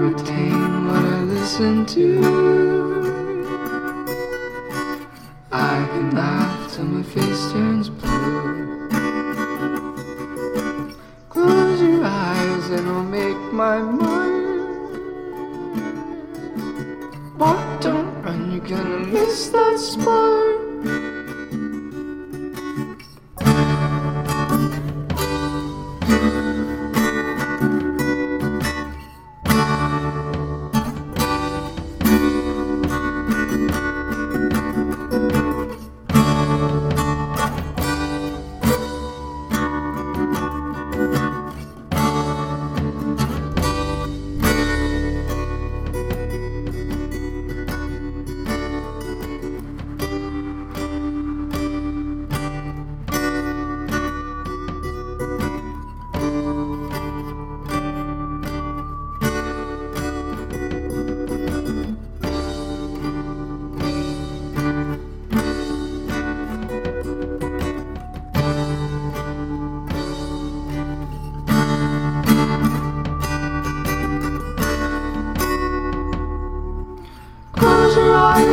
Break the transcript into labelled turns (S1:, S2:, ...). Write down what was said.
S1: retain what I listen to. I can laugh till my face turns blue. Close your eyes and I'll make my mind. Walk, don't run, you're gonna miss that spark. Close